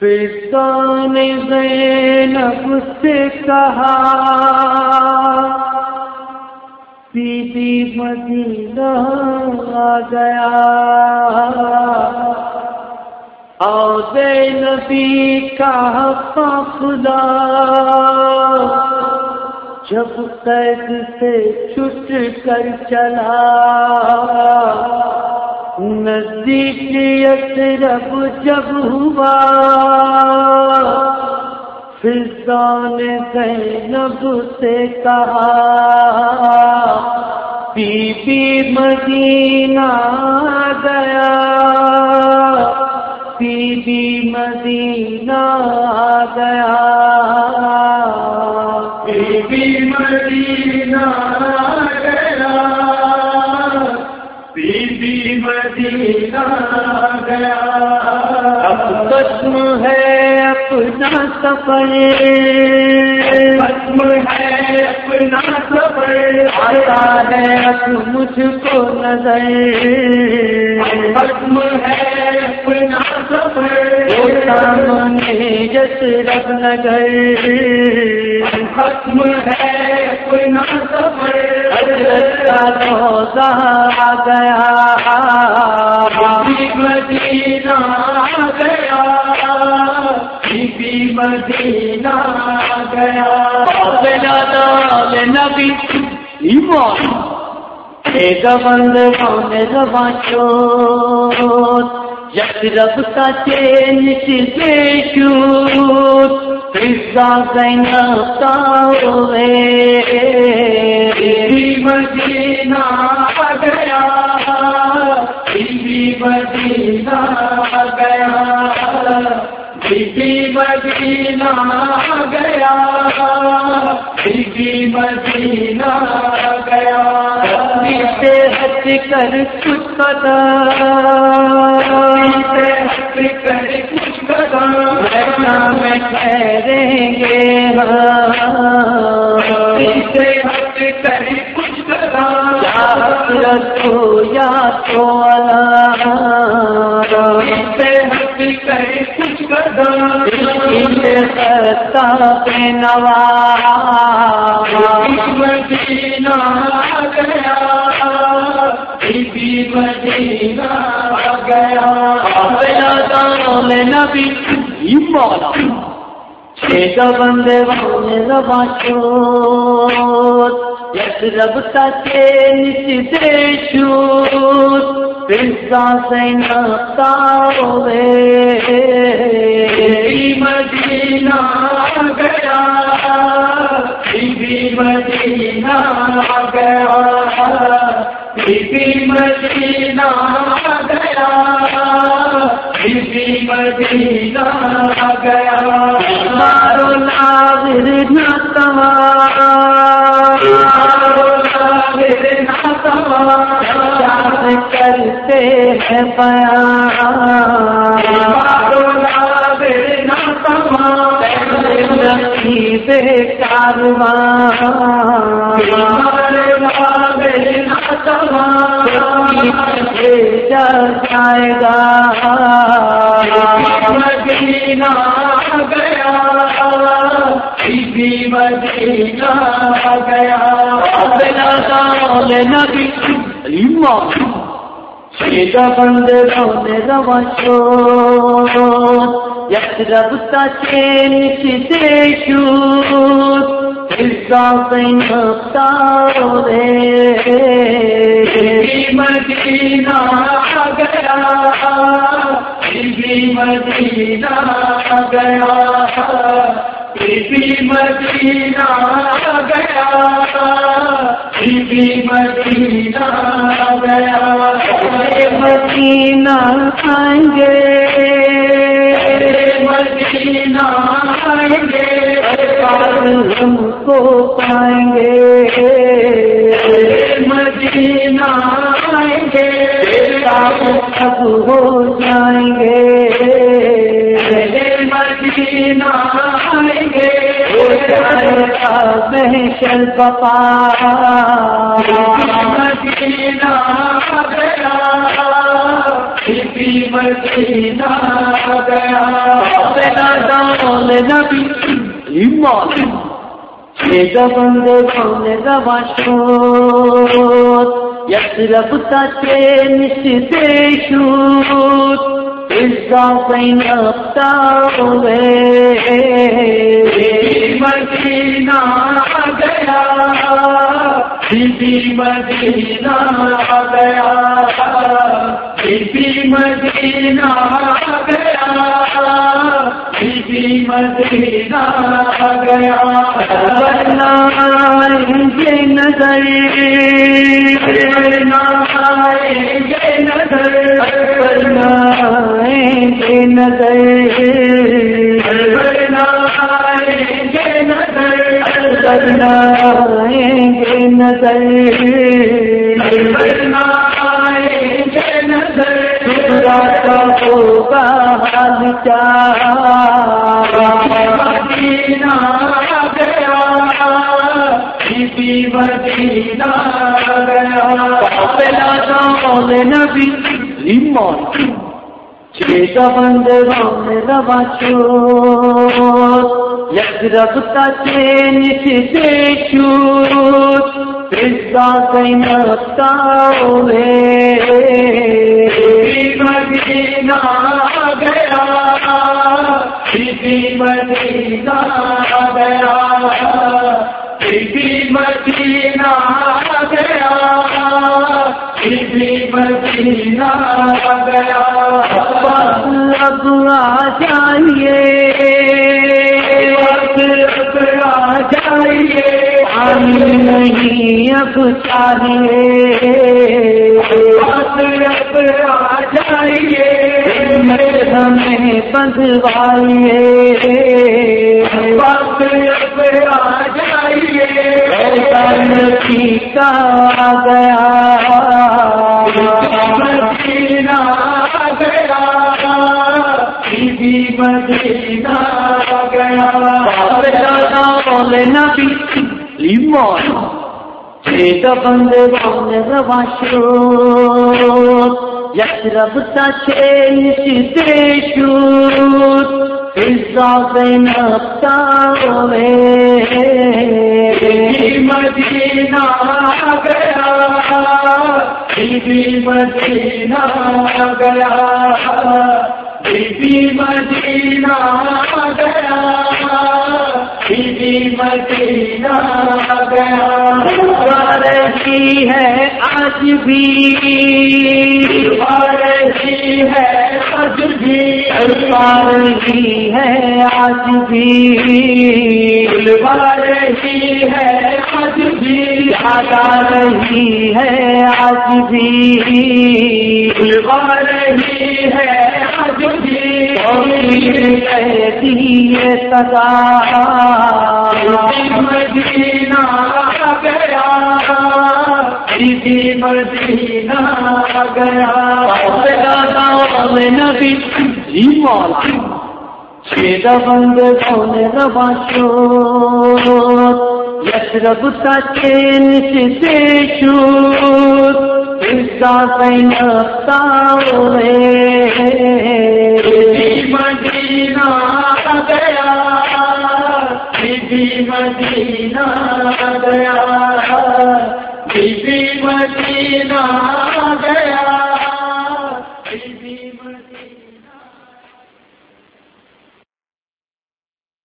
فردان زینب سے کہا بی مدینہ آ گیا۔ اور زینبی کا خدا جب قید سے چھٹ کر چلا۔ نزدیک رب جب ہوا فضان زینب سے کہا، بی بی مدینہ گیا، بی بی مدینہ گیا۔ بی بی مدینہ گیا۔ مدینہ گیا۔ اب قسم ہے اپنا سفر۔ قسم ہے اپنا سفر۔ آتا ہے اب مجھ کو نظر۔ قسم ہے اپنا سفر۔ سامنے جس رب نگر قسم ہے اپنا سفر حضرت کا روزہ آ گیا۔ مدینہ گیا۔ بی مدینہ گیا۔ نبی ایمان۔ چوت جس رب کا چین سے شور فضا زینب ہوئے۔ مدینہ گیا مدینہ گیا۔ بی مدینہ گیا مدینہ گیا۔ کر کچھ پتا ہٹ کر کچھ میں ٹھہریں گے سے ہٹ کر کچھ تو یا تو کچھ قدم پہ نوا مدینہ گیا۔ مدینہ گیا۔ میں نبی۔ مولا۔ چھ بندے والے ربا چوت یس رب کا چین سے چوت سے نقطہ ہوئے مدینہ گیا۔ بی مدینہ گیا۔ بی مدینہ گیا۔ بی مدینہ گیا۔ مارو ناظر نہ کرتے ہیں بیان جائے گا مدینہ گیا بی مدینہ گیا۔ نبی۔ بند رونے روا چوت یک رب تا چین سے شوت حصہ سین تارے بی مدینہ گیا۔ مدینہ گیا۔ مدینہ گیا مدینہ گیا مدینہ آئیں گے مدینہ آئیں گے ہم کو پائیں گے۔ مدینہ آئیں گے۔ اب ہو جائیں گے۔ مدینہ آئیں گے۔ محشر پپا مدینہ گیا بی مدینہ گیا نبی ایمان۔ ازا سین مدینہ گیا بی مدینہ گیا۔ بی مدینہ گیا بی مدینہ گیا نظر مدینہ گیا بی مدینہ گیا نبی ایمان چیز بند رام رباشو یقرب تا چین سے شوت رزا کین مدینہ گیا۔ مدینہ گیا بی مدینہ گیا بی مدینہ گیا۔ جائیے وقت آ جائیے۔ آئی نہیں اب چاہیے۔ وقت آ جائیے ہمیں وقت آ جائیے کا گیا مدینہ گیا نبی بند بند یسرب تا چین شده شد ازا بین افتاوه بی مدینہ گیا بی مدینہ گیا بی مدینہ گیا بی مدینہ گیا رہی ہے آج بھی۔ رہی ہے سج بھی۔ رہی ہے آج بھی۔ رہی ہے سج بھی آگا رہی ہے آج بھی رہی ہے سج بھی کہتی ہے سدا مدینہ گیا بی مدینہ گیا نبی ایمان چیز بند بون رباشو یسرب تا چین سے شود ازا سین افتاوے مدینہ گیا بی مدینہ گیا۔ بی مدینہ گیا